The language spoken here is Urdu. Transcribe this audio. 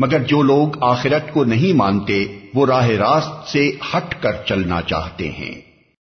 مگر جو لوگ آخرت کو نہیں مانتے، وہ راہ راست سے ہٹ کر چلنا چاہتے ہیں۔